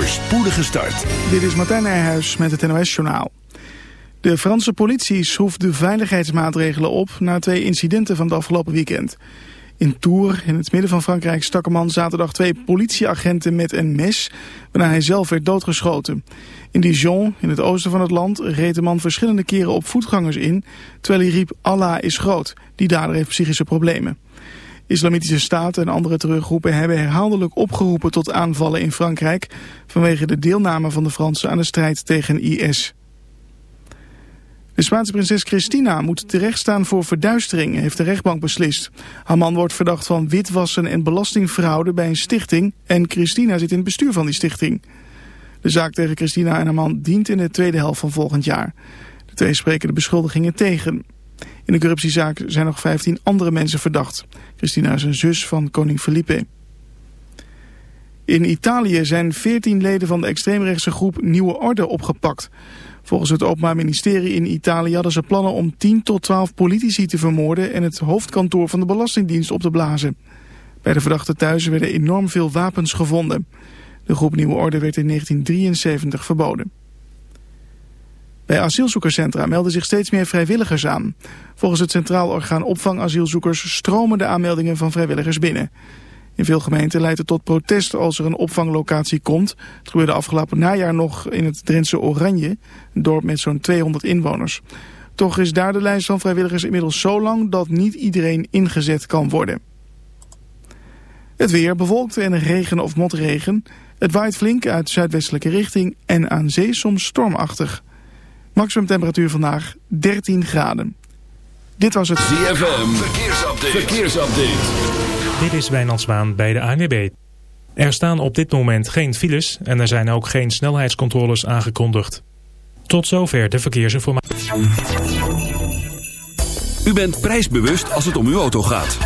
start. Dit is Martijn Nijhuis met het NOS-journaal. De Franse politie schroeft de veiligheidsmaatregelen op... na twee incidenten van het afgelopen weekend. In Tours, in het midden van Frankrijk, stak een man zaterdag twee politieagenten met een mes... waarna hij zelf werd doodgeschoten. In Dijon, in het oosten van het land, reed de man verschillende keren op voetgangers in... terwijl hij riep Allah is groot, die dader heeft psychische problemen. Islamitische Staat en andere teruggroepen hebben herhaaldelijk opgeroepen tot aanvallen in Frankrijk vanwege de deelname van de Fransen aan de strijd tegen IS. De Spaanse prinses Christina moet terechtstaan voor verduistering, heeft de rechtbank beslist. Haar man wordt verdacht van witwassen en belastingfraude bij een stichting en Christina zit in het bestuur van die stichting. De zaak tegen Christina en haar man dient in de tweede helft van volgend jaar. De twee spreken de beschuldigingen tegen. In de corruptiezaak zijn nog 15 andere mensen verdacht. Christina is een zus van koning Felipe. In Italië zijn 14 leden van de extreemrechtse groep Nieuwe Orde opgepakt. Volgens het Openbaar Ministerie in Italië hadden ze plannen om 10 tot 12 politici te vermoorden en het hoofdkantoor van de Belastingdienst op te blazen. Bij de verdachten thuis werden enorm veel wapens gevonden. De groep Nieuwe Orde werd in 1973 verboden. Bij asielzoekerscentra melden zich steeds meer vrijwilligers aan. Volgens het Centraal Orgaan Opvang Asielzoekers stromen de aanmeldingen van vrijwilligers binnen. In veel gemeenten leidt het tot protest als er een opvanglocatie komt. Het gebeurde afgelopen najaar nog in het Drentse Oranje, een dorp met zo'n 200 inwoners. Toch is daar de lijst van vrijwilligers inmiddels zo lang dat niet iedereen ingezet kan worden. Het weer bewolkt en regen of motregen. Het waait flink uit zuidwestelijke richting en aan zee soms stormachtig. Maximum temperatuur vandaag 13 graden. Dit was het ZFM. Verkeersupdate. Verkeersupdate. Dit is Wijnand Zwaan bij de ANWB. Er staan op dit moment geen files en er zijn ook geen snelheidscontroles aangekondigd. Tot zover de verkeersinformatie. U bent prijsbewust als het om uw auto gaat.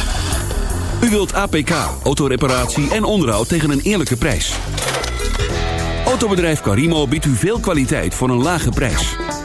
U wilt APK, autoreparatie en onderhoud tegen een eerlijke prijs. Autobedrijf Carimo biedt u veel kwaliteit voor een lage prijs.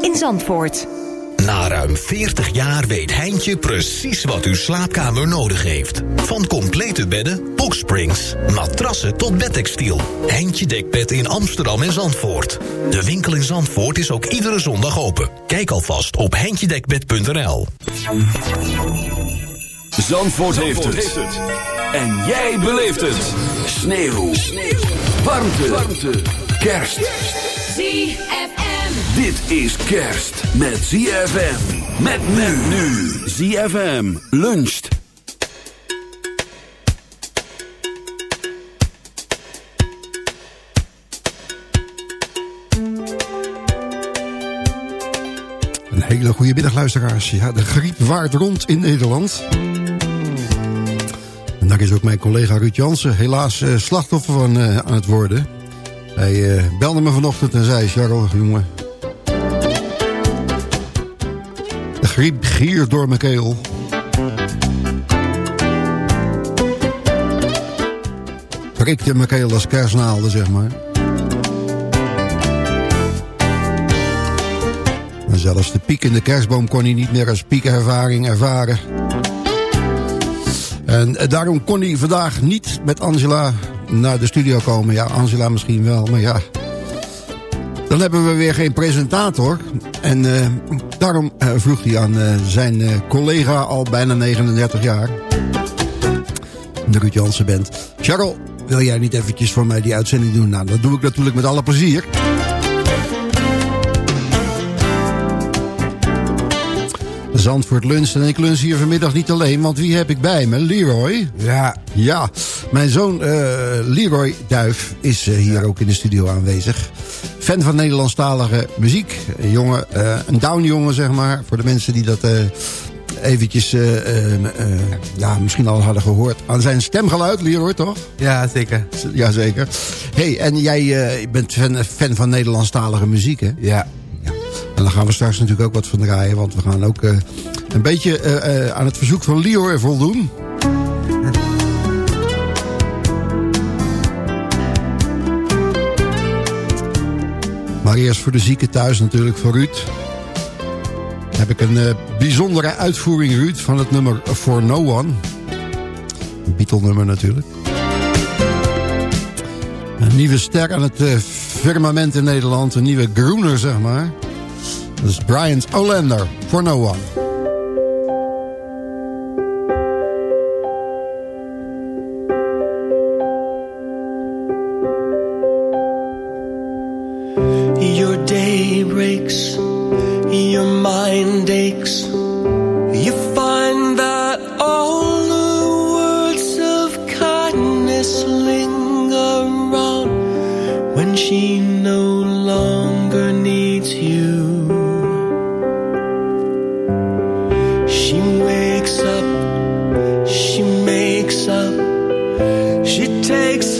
in Zandvoort. Na ruim 40 jaar weet Heintje precies wat uw slaapkamer nodig heeft. Van complete bedden, boxsprings, matrassen tot bedtextiel. Heintje Dekbed in Amsterdam en Zandvoort. De winkel in Zandvoort is ook iedere zondag open. Kijk alvast op heintjedekbed.nl. Zandvoort, heeft, het. En jij beleeft het. Sneeuw. Warmte. Warmte. Kerst. ZFM. Dit is kerst met ZFM. Met men nu. ZFM luncht. Een hele goede middag luisteraars. Ja, de griep waart rond in Nederland. En Daar is ook mijn collega Ruud Jansen helaas uh, slachtoffer van uh, aan het worden. Hij uh, belde me vanochtend en zei... Charles, jongen... griep giert door mijn keel. Prikte mijn keel als kersnaalden, zeg maar. En zelfs de piek in de kerstboom kon hij niet meer als piekervaring ervaren. En eh, daarom kon hij vandaag niet met Angela naar de studio komen. Ja, Angela misschien wel, maar ja. Dan hebben we weer geen presentator. En uh, daarom uh, vroeg hij aan uh, zijn collega al bijna 39 jaar. De Ruud Jansen bent. Charles, wil jij niet eventjes voor mij die uitzending doen? Nou, dat doe ik natuurlijk met alle plezier. Zandvoort lunch. En ik lunch hier vanmiddag niet alleen, want wie heb ik bij me? Leroy. Ja. Ja, mijn zoon uh, Leroy Duif is uh, hier ja. ook in de studio aanwezig. Fan van Nederlandstalige muziek. Een jongen, uh, een downjongen zeg maar. Voor de mensen die dat eventjes, ja, misschien al hadden gehoord. Aan zijn stemgeluid, Leroy, toch? Ja, zeker. Jazeker. hey, en jij bent fan, fan van Nederlandstalige muziek, hè? Ja. En daar gaan we straks natuurlijk ook wat van draaien. Want we gaan ook uh, een beetje uh, uh, aan het verzoek van Lior voldoen. Eerst voor de zieken thuis natuurlijk, voor Ruud. Heb ik een bijzondere uitvoering, Ruud, van het nummer For No One. Een Beatle-nummer natuurlijk. Een nieuwe ster aan het firmament in Nederland. Een nieuwe groener, zeg maar. Dat is Brian Olander, For No One. Go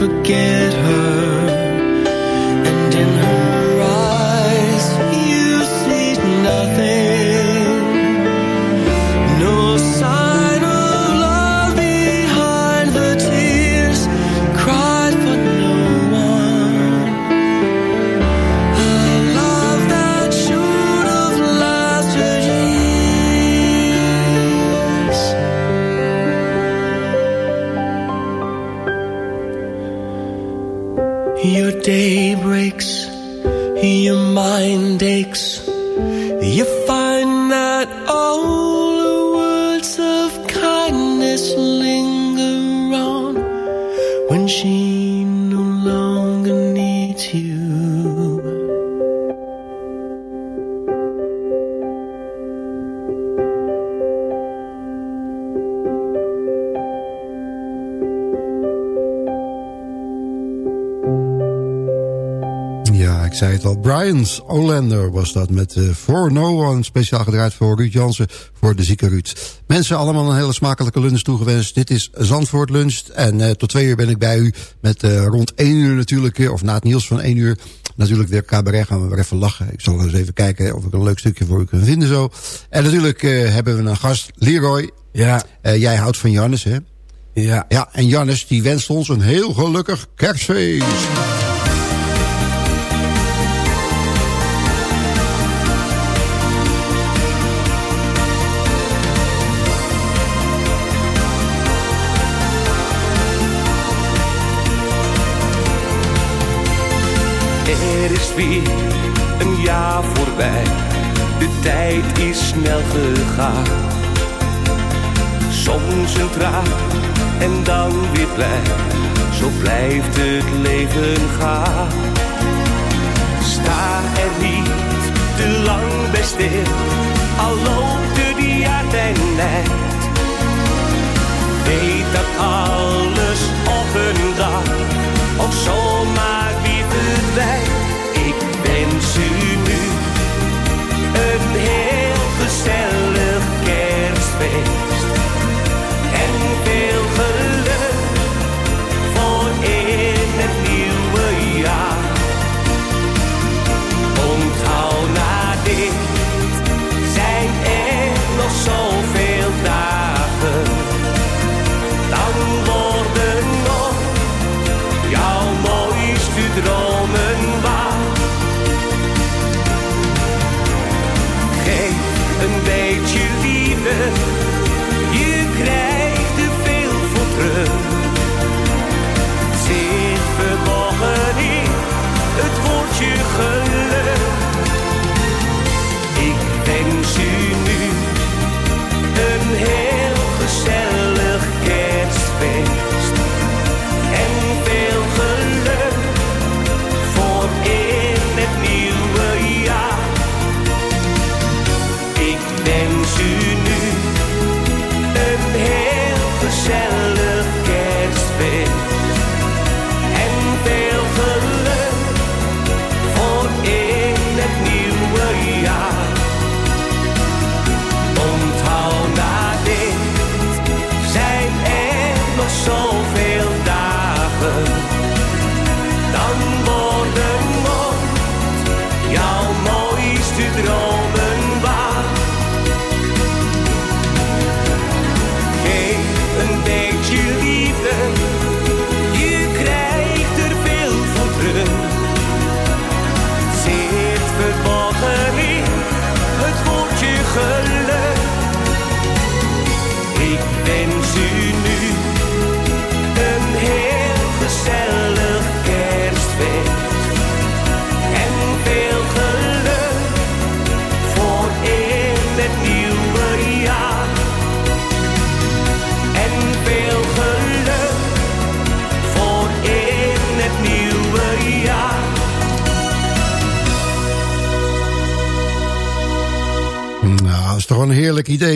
forget her. Brian's Olander was dat met uh, For No One. Speciaal gedraaid voor Ruud Jansen, voor de zieke Ruud. Mensen, allemaal een hele smakelijke lunch toegewenst. Dit is Zandvoort Lunch. En uh, tot twee uur ben ik bij u. Met uh, rond één uur natuurlijk, of na het nieuws van één uur... Natuurlijk weer cabaret, gaan we weer even lachen. Ik zal eens even kijken of ik een leuk stukje voor u kan vinden zo. En natuurlijk hebben we een gast, Leroy. Ja. jij houdt van Jannes, hè? Ja. Ja, en Jannes die wenst ons een heel gelukkig kerstfeest. Een jaar voorbij, de tijd is snel gegaan. Soms een traan en dan weer blij, zo blijft het leven gaan. Sta er niet te lang bij stil, al loopt de jaartijd. Weet dat alles op een dag of zomaar weer verdwijnt. Wens u nu een heel gezellig kerstfeest.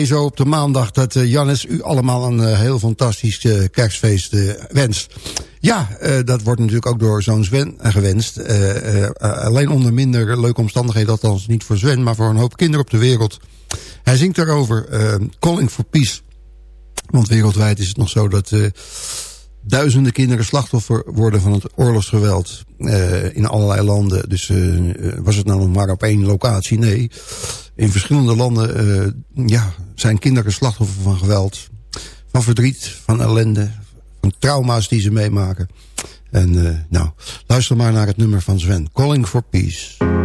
Zo op de maandag... dat uh, Jannes u allemaal een uh, heel fantastisch uh, kerstfeest wenst. Ja, dat wordt natuurlijk ook door zo'n Sven gewenst. alleen onder minder leuke omstandigheden, althans niet voor Sven... maar voor een hoop kinderen op de wereld. Hij zingt daarover Calling for Peace. Want wereldwijd is het nog zo dat duizenden kinderen slachtoffer worden van het oorlogsgeweld uh, in allerlei landen. Dus uh, was het nou nog maar op één locatie? Nee. In verschillende landen uh, ja, zijn kinderen slachtoffer van geweld. Van verdriet, van ellende, van trauma's die ze meemaken. En nou, luister maar naar het nummer van Sven. Calling for Peace.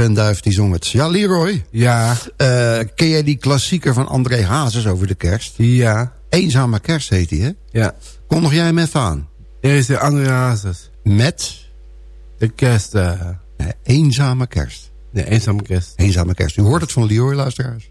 Sven Duif, die zong het. Ja, Leroy. Ja. Eh, ken jij die klassieker van André Hazes over de kerst? Ja. Eenzame kerst heet die, hè? Ja. Kom nog jij hem even aan? Er is de andere hazes. Met? De kerst. eh Nee, eenzame kerst. de eenzame kerst. Eenzame kerst. U hoort het van Leroy, luisteraars.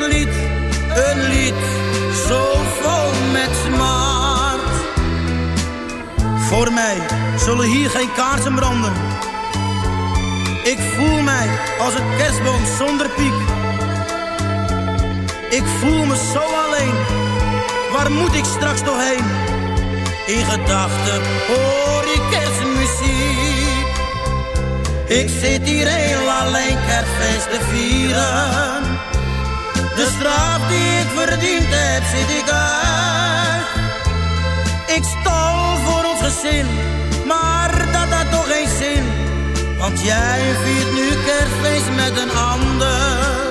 Kerstfeestlied. Een lied zo vol met smart. Voor mij zullen hier geen kaarsen branden. Ik voel mij als een kerstboom zonder piek. Ik voel me zo alleen. Waar moet ik straks nog heen? In gedachten hoor ik kerstmuziek. Ik zit hier heel alleen kerstfeest te vieren. De straf die ik verdiend heb, zit ik uit. Ik stal voor ons gezin, maar dat had toch geen zin. Want jij viert nu kerstfeest met een ander.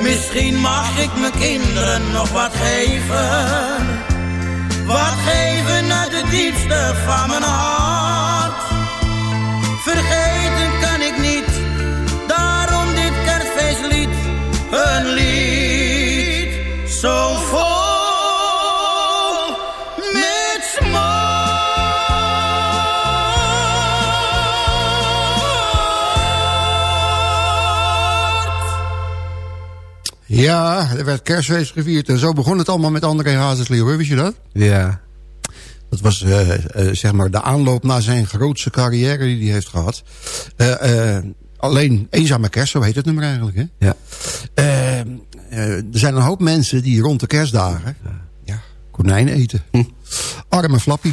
Misschien mag ik mijn kinderen nog wat geven. Wat geven uit het diepste van mijn hart. Ja, er werd kerstfeest gevierd. En zo begon het allemaal met André Hazesleeuw. Wist je dat? Ja. Dat was eh, eh, zeg maar de aanloop naar zijn grootste carrière die hij heeft gehad. Eh, alleen Eenzame Kerst, zo heet het nummer eigenlijk. Hè? Ja. Eh, eh, er zijn een hoop mensen die rond de kerstdagen ja, konijn eten. Arme Flappy.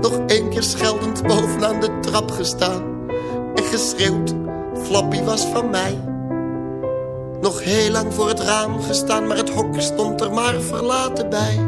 Nog één keer scheldend bovenaan de trap gestaan. En geschreeuwd, Flappy was van mij. Nog heel lang voor het raam gestaan, maar het hok stond er maar verlaten bij.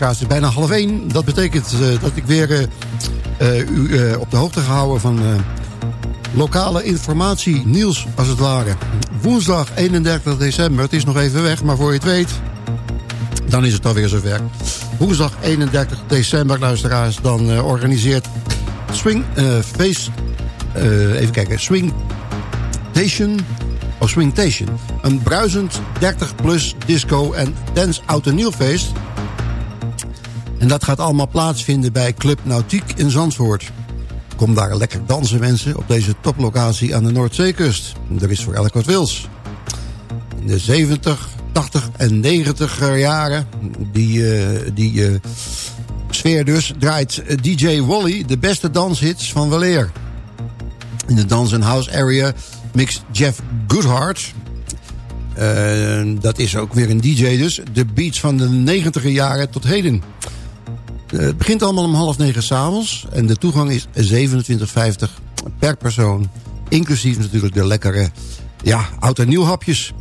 Luisteraars, bijna half één. Dat betekent eh, dat ik weer eh, eh, u op de hoogte gehouden van eh, lokale informatie, nieuws als het ware. Woensdag 31 december, het is nog even weg, maar voor je het weet, dan is het alweer zover. Woensdag 31 december, luisteraars, dan organiseert Swing eh, even kijken, Swing Station of Swingtation. Een bruisend 30-plus disco en dance oud en nieuw feest. En dat gaat allemaal plaatsvinden bij Club Nautiek in Zandvoort. Kom daar lekker dansen mensen op deze toplocatie aan de Noordzeekust. Er is voor elk wat wils. In de 70, 80 en 90 jaren, die, eh, die eh, sfeer dus, draait DJ Wally de beste danshits van weleer. In de dance and house area mixt Jeff Goodhart... eh, dat is ook weer een DJ dus. De beats van de 90 jaren tot heden. Eh, het begint allemaal om half negen s'avonds. En de toegang is 27,50 per persoon. Inclusief natuurlijk de lekkere ja, oud- en nieuw hapjes.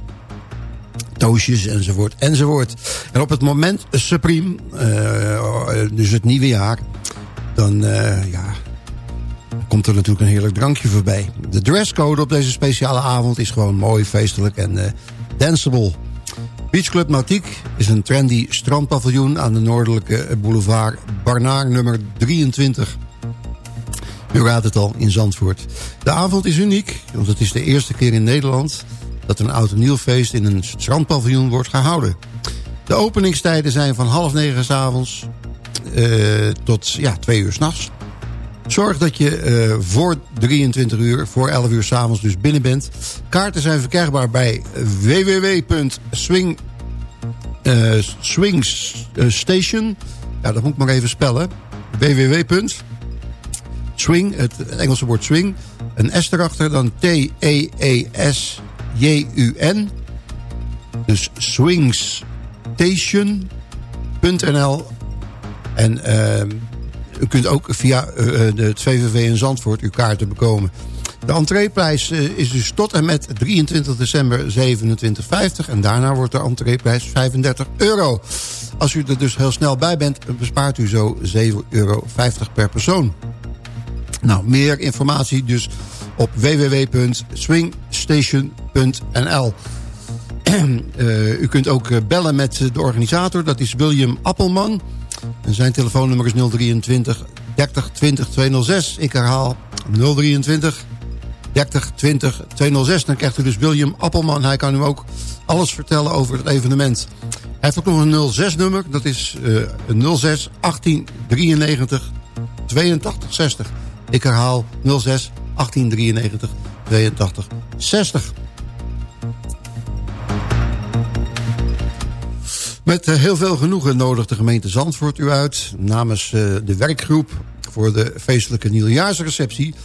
Toosjes enzovoort enzovoort. En op het moment supreme, eh, dus het nieuwe jaar... dan eh, ja, komt er natuurlijk een heerlijk drankje voorbij. De dresscode op deze speciale avond is gewoon mooi, feestelijk en eh danceable. Beach Club Nautiek is een trendy strandpaviljoen... aan de noordelijke boulevard Barnaar nummer 23. U raadt het al, in Zandvoort. De avond is uniek, want het is de eerste keer in Nederland... dat een oud en in een strandpaviljoen wordt gehouden. De openingstijden zijn van half negen s'avonds eh tot ja, twee uur s'nachts. Zorg dat je eh, voor 23 uur, voor 11 uur s'avonds dus binnen bent. Kaarten zijn verkrijgbaar bij www.swing eh, swingstation. Ja, dat moet ik maar even spellen. www. Swing, het Engelse woord swing. Een S erachter, dan T-E-E-S-J-U-N. Dus swingstation.nl. En eh, u kunt ook via eh, de het VVV in Zandvoort uw kaarten bekomen. De entreeprijs eh, is dus tot en met 23 december 27,50. En daarna wordt de entreeprijs 35 euro. Als u er dus heel snel bij bent, bespaart u zo 7,50 euro per persoon. Nou, meer informatie dus op www.swingstation.nl. Eh, u kunt ook eh, bellen met de organisator, dat is William Appelman. En zijn telefoonnummer is 023 30 20 206. Ik herhaal 023 30 20 206. Dan krijgt u dus William Appelman. Hij kan u ook alles vertellen over het evenement. Hij heeft ook nog een 06 nummer. Dat is uh, 06 18 93 82 60. Ik herhaal 06 18 93 82 60. Met eh, heel veel genoegen nodigt de gemeente Zandvoort u uit... namens uh, de werkgroep voor de feestelijke nieuwjaarsreceptie.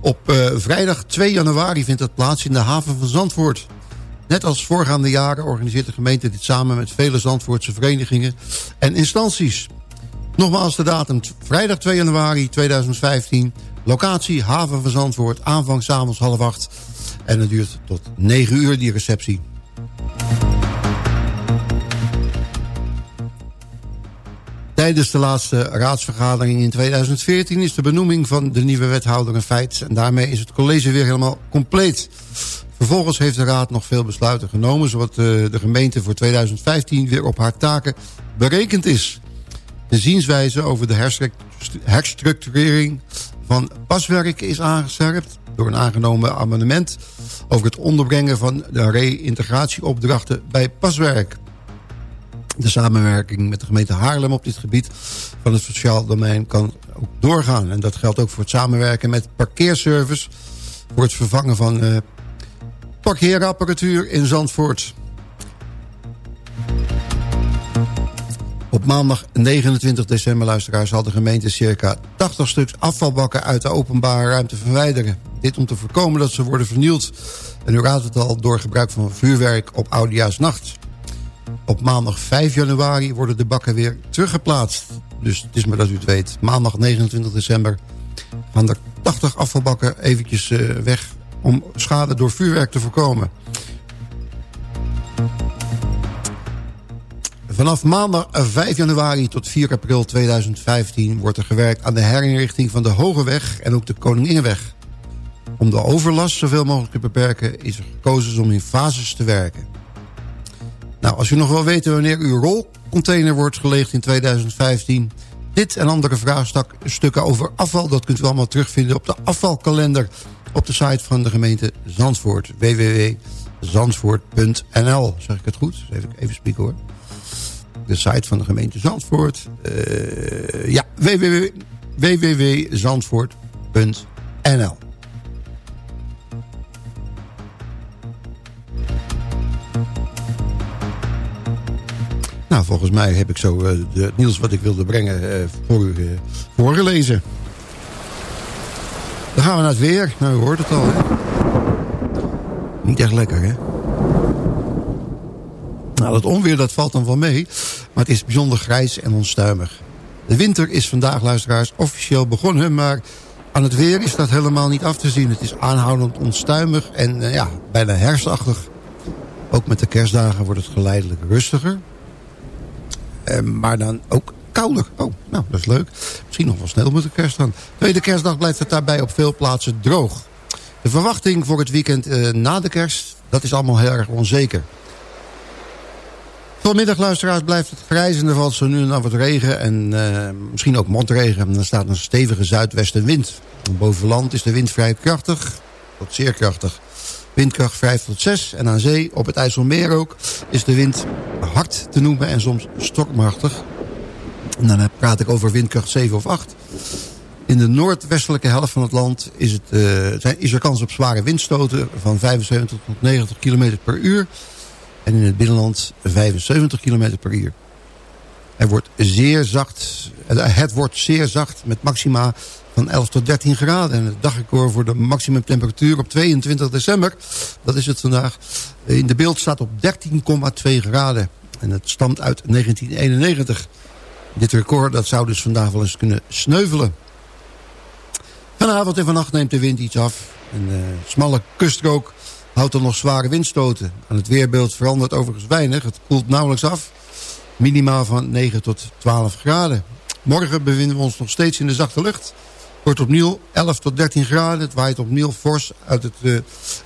Op uh, vrijdag 2 januari vindt dat plaats in de haven van Zandvoort. Net als voorgaande jaren organiseert de gemeente dit samen... met vele Zandvoortse verenigingen en instanties. Nogmaals de datum, vrijdag 2 januari 2015... locatie haven van Zandvoort, aanvang s'avonds half acht... en het duurt tot 9 uur die receptie. Tijdens de laatste raadsvergadering in 2014 is de benoeming van de nieuwe wethouder een feit. En daarmee is het college weer helemaal compleet. Vervolgens heeft de raad nog veel besluiten genomen... zodat de gemeente voor 2015 weer op haar taken berekend is. De zienswijze over de herstructurering van paswerk is aangescherpt... door een aangenomen amendement over het onderbrengen van de reïntegratieopdrachten bij paswerk. De samenwerking met de gemeente Haarlem op dit gebied van het sociaal domein kan ook doorgaan. En dat geldt ook voor het samenwerken met parkeerservice... voor het vervangen van uh, parkeerapparatuur in Zandvoort. Op maandag 29 december, luisteraars, zal de gemeente circa 80 stuks afvalbakken uit de openbare ruimte verwijderen. Dit om te voorkomen dat ze worden vernield. En u raadt het al door gebruik van vuurwerk op Oudejaarsnacht. Op maandag 5 januari worden de bakken weer teruggeplaatst. Dus het is maar dat u het weet. Maandag 29 december gaan er 80 afvalbakken eventjes uh, weg... om schade door vuurwerk te voorkomen. Vanaf maandag 5 januari tot 4 april 2015 wordt er gewerkt aan de herinrichting van de Hogeweg en ook de Koninginnenweg. Om de overlast zoveel mogelijk te beperken is er gekozen om in fases te werken. Nou, als u nog wil weten wanneer uw rolcontainer wordt geleegd in 2015... dit en andere vraagstukken over afval... dat kunt u allemaal terugvinden op de afvalkalender... op de site van de gemeente Zandvoort. www.zandvoort.nl Zeg ik het goed? Even, even spieken hoor. De site van de gemeente Zandvoort. Uh, ja, www.zandvoort.nl Nou, volgens mij heb ik zo de, het nieuws wat ik wilde brengen eh, voor u eh, voorgelezen. Dan gaan we naar het weer. Nou, u hoort het al? Niet echt lekker, hè? Nou, dat onweer dat valt dan wel mee. Maar het is bijzonder grijs en onstuimig. De winter is vandaag, luisteraars, officieel begonnen. Maar aan het weer is dat helemaal niet af te zien. Het is aanhoudend onstuimig en ja, bijna herfstachtig. Ook met de kerstdagen wordt het geleidelijk rustiger. Eh, maar dan ook kouder. Oh, nou, dat is leuk. Misschien nog wel snel met de kerst dan. Tweede kerstdag blijft het daarbij op veel plaatsen droog. De verwachting voor het weekend eh, na de kerst, dat is allemaal heel erg onzeker. Vanmiddag, luisteraars, blijft het grijs en er valt zo nu en dan wat regen en eh, misschien ook motregen. En er staat een stevige zuidwestenwind. Boven land is de wind vrij krachtig, tot zeer krachtig. Windkracht 5 tot 6 en aan zee, op het IJsselmeer ook, is de wind hard te noemen en soms stormachtig. Dan praat ik over windkracht 7 of 8. In de noordwestelijke helft van het land is, het, zijn, is er kans op zware windstoten van 75 tot 90 km per uur. En in het binnenland 75 km per uur. Wordt zeer zacht, het wordt zeer zacht met maxima van 11 tot 13 graden. En het dagrecord voor de maximumtemperatuur op 22 december, dat is het vandaag, in de beeld staat op 13,2 graden. En het stamt uit 1991. Dit record dat zou dus vandaag wel eens kunnen sneuvelen. Vanavond en vannacht neemt de wind iets af. Een uh, smalle kuststrook houdt er nog zware windstoten. Aan het weerbeeld verandert overigens weinig. Het koelt nauwelijks af. Minima van 9 tot 12 graden. Morgen bevinden we ons nog steeds in de zachte lucht. Wordt opnieuw 11 tot 13 graden. Het waait opnieuw fors uit het uh,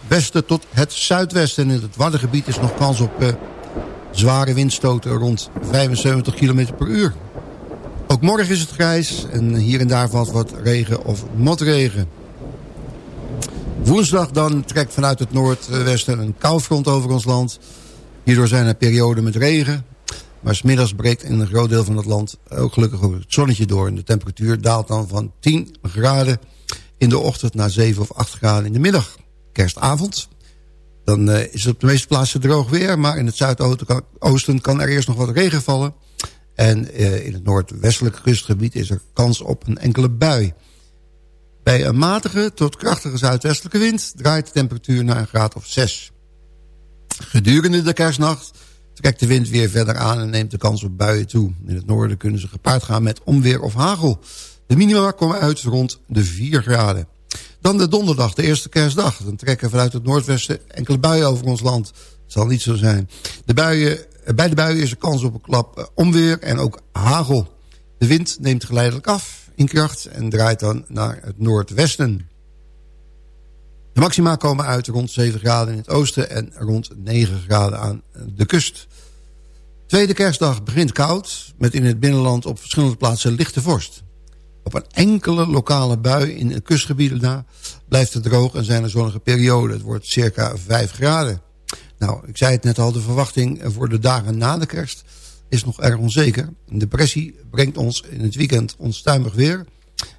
westen tot het zuidwesten. En in het Waddengebied is nog kans op uh, zware windstoten rond 75 km per uur. Ook morgen is het grijs en hier en daar valt wat regen of motregen. Woensdag dan trekt vanuit het noordwesten een koufront over ons land. Hierdoor zijn er perioden met regen. Maar smiddags breekt in een groot deel van het land ook gelukkig ook het zonnetje door. En de temperatuur daalt dan van 10 graden in de ochtend naar 7 of 8 graden in de middag. Kerstavond. Dan uh, is het op de meeste plaatsen droog weer. Maar in het zuidoosten kan er eerst nog wat regen vallen. En uh, in het noordwestelijke kustgebied is er kans op een enkele bui. Bij een matige tot krachtige zuidwestelijke wind draait de temperatuur naar een graad of 6. Gedurende de kerstnacht trekt de wind weer verder aan en neemt de kans op buien toe. In het noorden kunnen ze gepaard gaan met onweer of hagel. De minima komen uit rond de 4 graden. Dan de donderdag, de eerste kerstdag. Dan trekken vanuit het noordwesten enkele buien over ons land. Het zal niet zo zijn. De buien, bij de buien is er kans op een klap eh, onweer en ook hagel. De wind neemt geleidelijk af in kracht en draait dan naar het noordwesten. De maxima komen uit rond 7 graden in het oosten en rond 9 graden aan de kust. Tweede kerstdag begint koud, met in het binnenland op verschillende plaatsen lichte vorst. Op een enkele lokale bui in de kustgebieden blijft het droog en zijn er zonnige perioden. Het wordt circa 5 graden. Nou, ik zei het net al, de verwachting voor de dagen na de kerst is nog erg onzeker. De depressie brengt ons in het weekend onstuimig weer.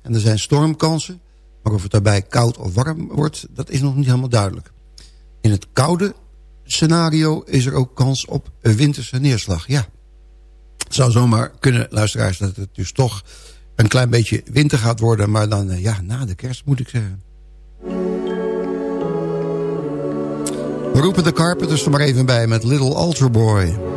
En er zijn stormkansen. Maar of het daarbij koud of warm wordt, dat is nog niet helemaal duidelijk. In het koude scenario is er ook kans op een winterse neerslag. Ja, het zou zomaar kunnen, luisteraars, dat het dus toch een klein beetje winter gaat worden. Maar dan, eh, ja, na de kerst moet ik zeggen. We roepen de Carpenters er maar even bij met Little Altar Boy.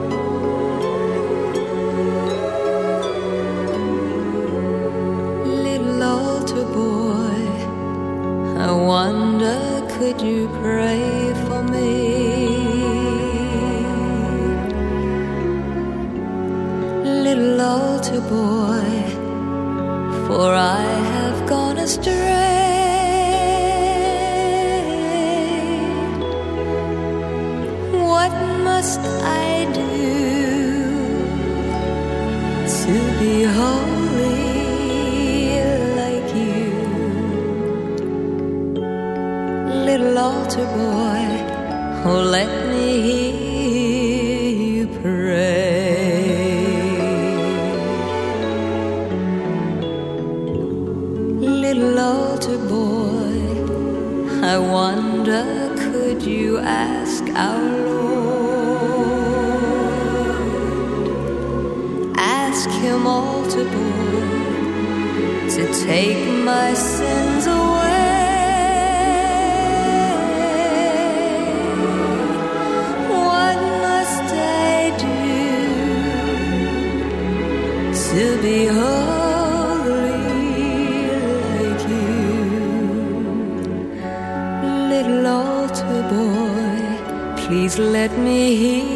I wonder could you pray for me? Little altar boy, for I have gone astray. What must I altar boy, oh, let me hear you pray. Little altar boy, I wonder, could you ask our Lord? Ask him altar boy to take please let me hear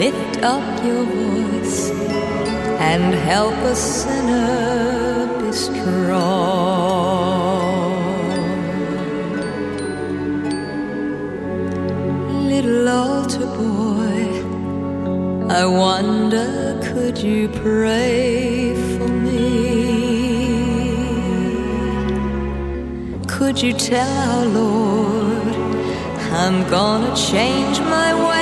Lift up your voice and help a sinner be strong. Little altar boy, I wonder could you pray for me? Could you tell our Lord I'm gonna change my way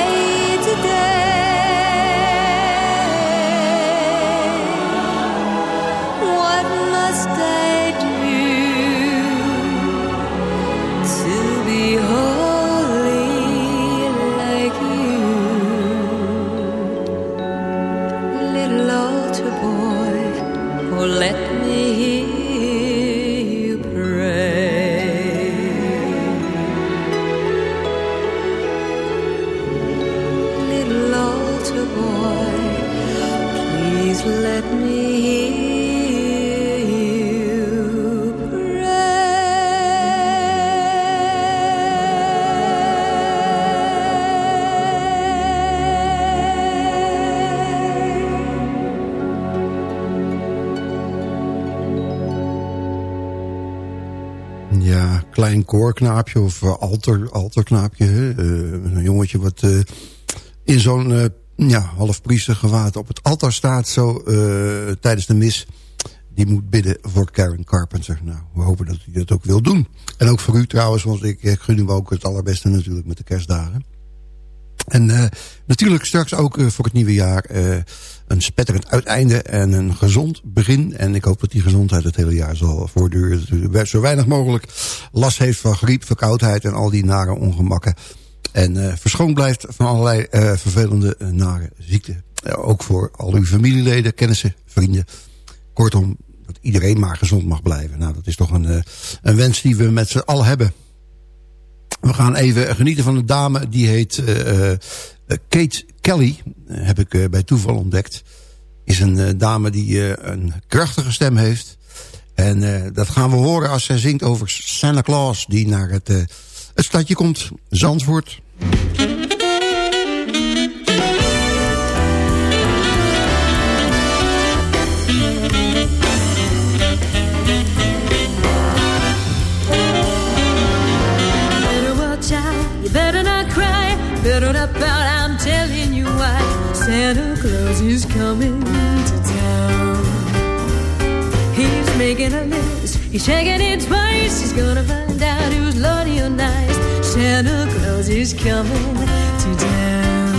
klein koorknaapje of uh, alter, alterknaapje. Eh, een jongetje wat eh, in zo'n eh, ja, half op het altaar staat... zo eh, tijdens de mis. Die moet bidden voor Karen Carpenter. Nou, we hopen dat hij dat ook wil doen. En ook voor u trouwens, want ik, ik gun u ook het allerbeste natuurlijk met de kerstdagen. En eh, natuurlijk straks ook eh, voor het nieuwe jaar eh, een spetterend uiteinde en een gezond begin. En ik hoop dat die gezondheid het hele jaar zal voortduren. Dat u zo weinig mogelijk last heeft van griep, verkoudheid en al die nare ongemakken. En verschoond blijft van allerlei vervelende nare ziekten. Ook voor al uw familieleden, kennissen, vrienden. Kortom, dat iedereen maar gezond mag blijven. Nou, dat is toch een, een wens die we met z'n allen hebben. We gaan even genieten van een dame die heet eh, eh, Kate Kelly. Eh, heb ik bij toeval ontdekt. Is een dame die een krachtige stem heeft. En dat gaan we horen als zij zingt over Santa Claus... die naar het, het stadje komt, Zandvoort. Is coming to town. He's making a list, he's checking it twice, he's gonna find out who's naughty or nice. Santa Claus is coming to town.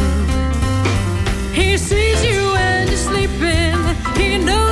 He sees you when you're sleeping, he knows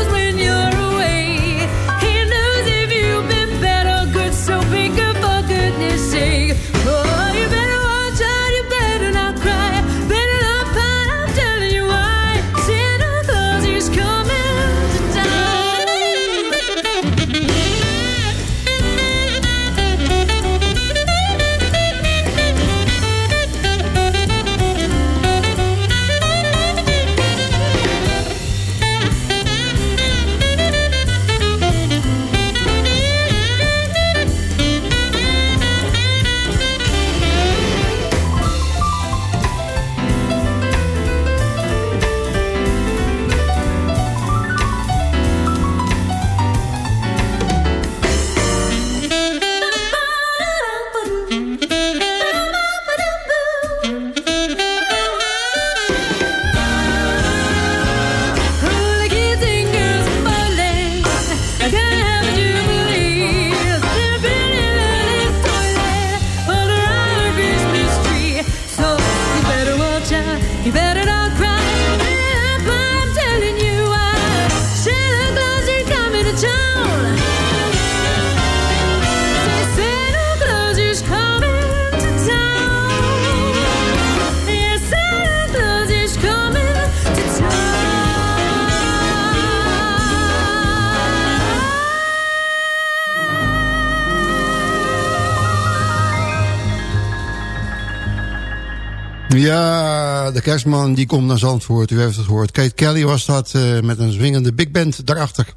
de kerstman die komt naar Zandvoort. U heeft het gehoord. Kate Kelly was dat eh, met een zwingende big band daarachter.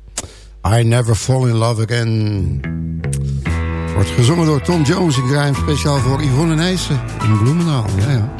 I Never Fall in Love Again. Wordt gezongen door Tom Jones. Ik draai hem speciaal voor Yvonne Nijssen in Bloemendaal. Ja, ja.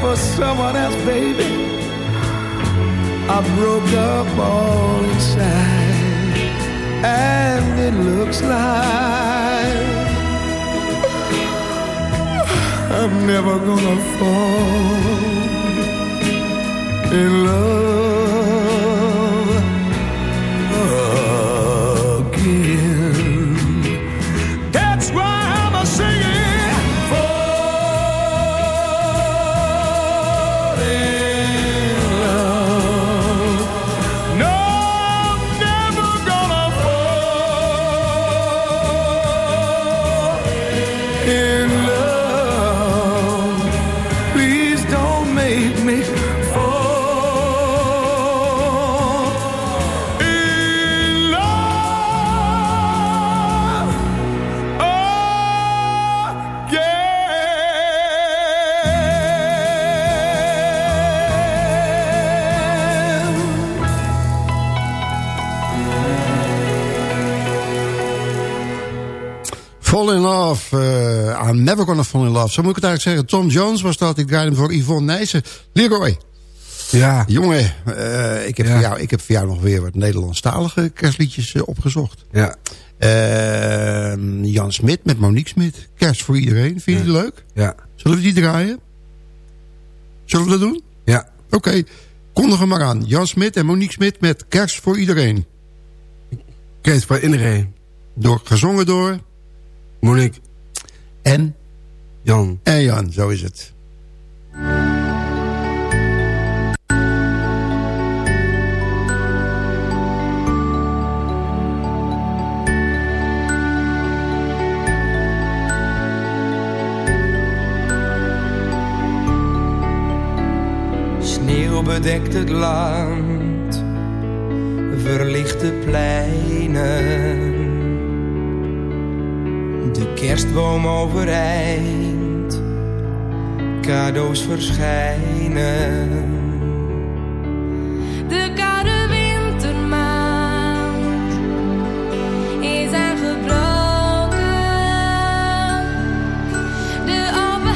for someone else, baby, I broke up all inside. And it looks like I'm never gonna fall in love I'm never gonna fall in love. Zo moet ik het eigenlijk zeggen. Tom Jones was dat. Ik draaide hem voor Yvonne Nijssen. Leroy. Ja. Jongen, eh, ik, heb voor jou, ik heb voor jou nog weer wat Nederlandstalige kerstliedjes eh, opgezocht. Ja. Eh, Jan Smit met Monique Smit. Kerst voor iedereen. Vind je die leuk? Ja. Zullen we die draaien? Zullen we dat doen? Ja. Oké, kondig hem maar aan. Jan Smit en Monique Smit met Kerst voor iedereen. Kerst voor iedereen. Door, gezongen door... Monique en... Jan. En Jan, zo is het. Sneeuw bedekt het land, verlichte pleinen de kerstboom overeind, cadeaus verschijnen. De koude wintermaand is aangebroken. De open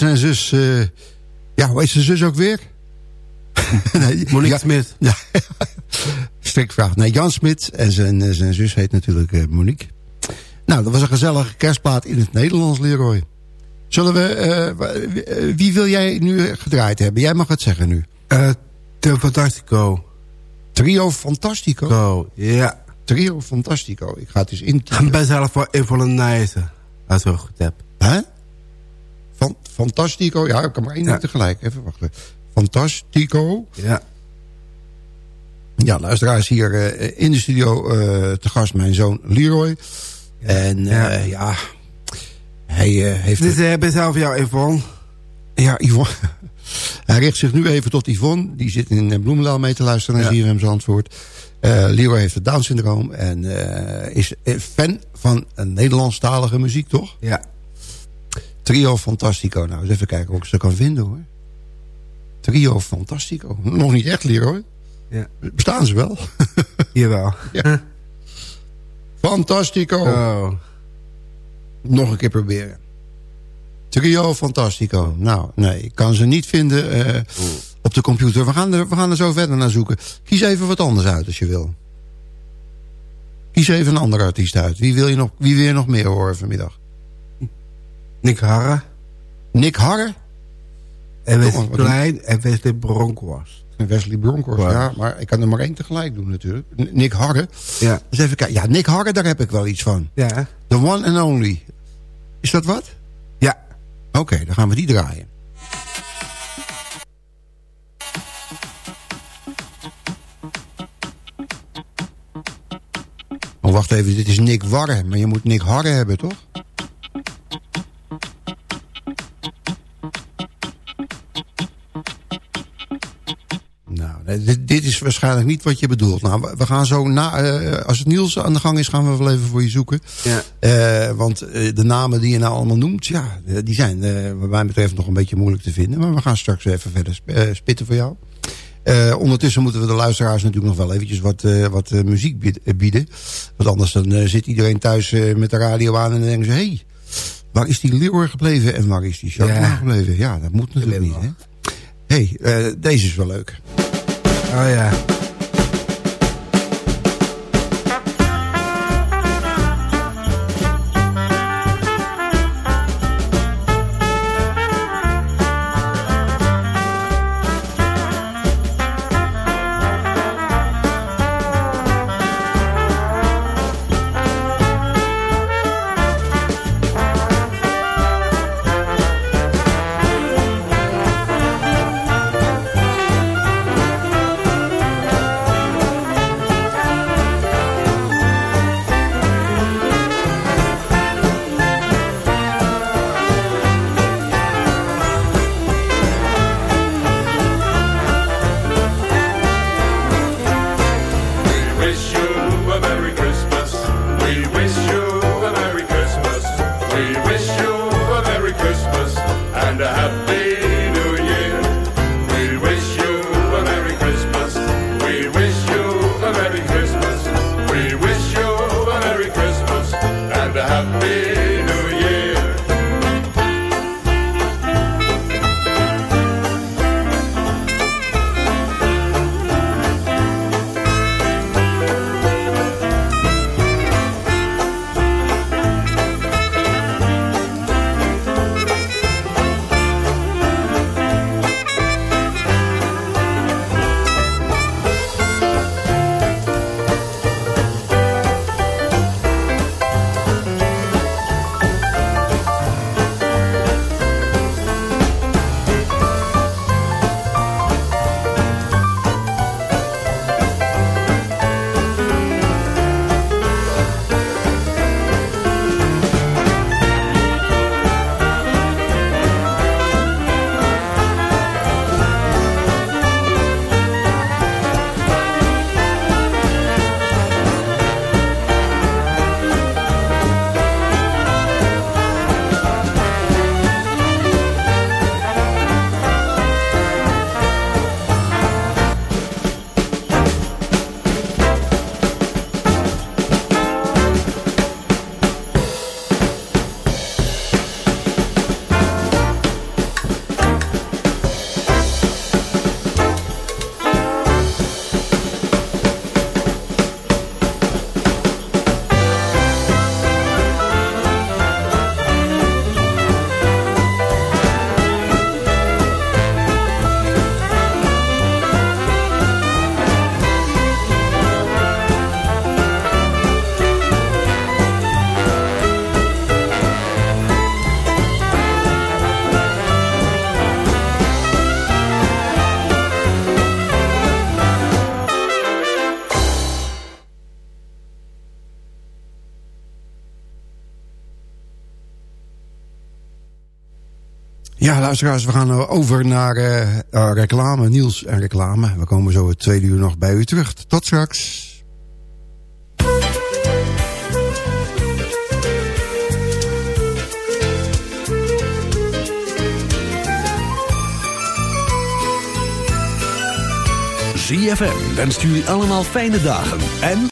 zijn zus... eh, ja, hoe heet zijn zus ook weer? nee, Monique Smit. Ja, strikvraag. Nee, Jan Smit en zijn, eh, zijn zus heet natuurlijk eh, Monique. Nou, dat was een gezellige kerstplaat in het Nederlands, Leroy. Zullen we... wie- wil jij nu gedraaid hebben? Jij mag het zeggen nu. Trio Fantastico. Trio Fantastico? Go, ja. Trio Fantastico. Ik ga het eens in. Ik ben zelf wel een van de nijste. Als ik het heb. Hè? Fan, Fantastico? Ja, ik kan maar één ding tegelijk. Even wachten. Fantastico. Ja. Ja, luisteraars hier eh, in de studio eh, te gast mijn zoon Leroy. En eh, ja, hij heeft... Dus ik ben zelf jou Yvonne. Ja, Yvonne. Hij richt zich nu even tot Yvonne. Die zit in Bloemendaal mee te luisteren naar Ja. ZFM Zandvoort. Eh Leroy heeft het Down-syndroom. En is fan van Nederlandstalige muziek, toch? Ja. Trio Fantastico. Nou, eens even kijken of ik ze kan vinden, hoor. Trio Fantastico. Nog niet echt, Leroy. Ja. Bestaan ze wel? Jawel. Ja. Fantastico. Oh. Nog een keer proberen. Trio Fantastico. Nou, nee, ik kan ze niet vinden eh, op de computer. We gaan, er, we gaan er zo verder naar zoeken. Kies even wat anders uit als je wil. Kies even een andere artiest uit. Wie wil je nog, wie wil je nog meer horen vanmiddag? Nick Harre. Nick Harre? En Wesley Jongen, Klein en Wesley Bronkhorst. Wesley Bronkhorst, ja. Maar ik kan er maar één tegelijk doen natuurlijk. Nick Harre. Ja. Dus even kijken. Ja, Nick Harre, daar heb ik wel iets van. Ja. The one and only. Is dat wat? Ja. Oké, dan gaan we die draaien. Oh, wacht even, dit is Nick Warre. Maar je moet Nick Harre hebben, toch? Nee, dit, dit is waarschijnlijk niet wat je bedoelt. Nou, we- gaan zo na, eh, als het Niels aan de gang is, gaan we wel even voor je zoeken. Ja. Eh, want eh, de namen die je nou allemaal noemt, ja, die zijn wat mij betreft nog een beetje moeilijk te vinden. Maar we gaan straks even verder sp- spitten voor jou. Ondertussen moeten we de luisteraars natuurlijk nog wel eventjes wat, wat muziek bied- bieden. Want anders dan zit iedereen thuis met de radio aan en dan denken ze... Hé, hey, waar is die Leeuwer gebleven en waar is die Chardonnay Ja. gebleven? Ja, dat moet natuurlijk niet, hè? Hé, hey, deze is wel leuk. Oh ja. Ja, luisteraars, we gaan eh, over naar eh, reclame, Niels en reclame. We komen zo het tweede uur nog bij u terug. Tot straks. ZFM wenst jullie allemaal fijne dagen en...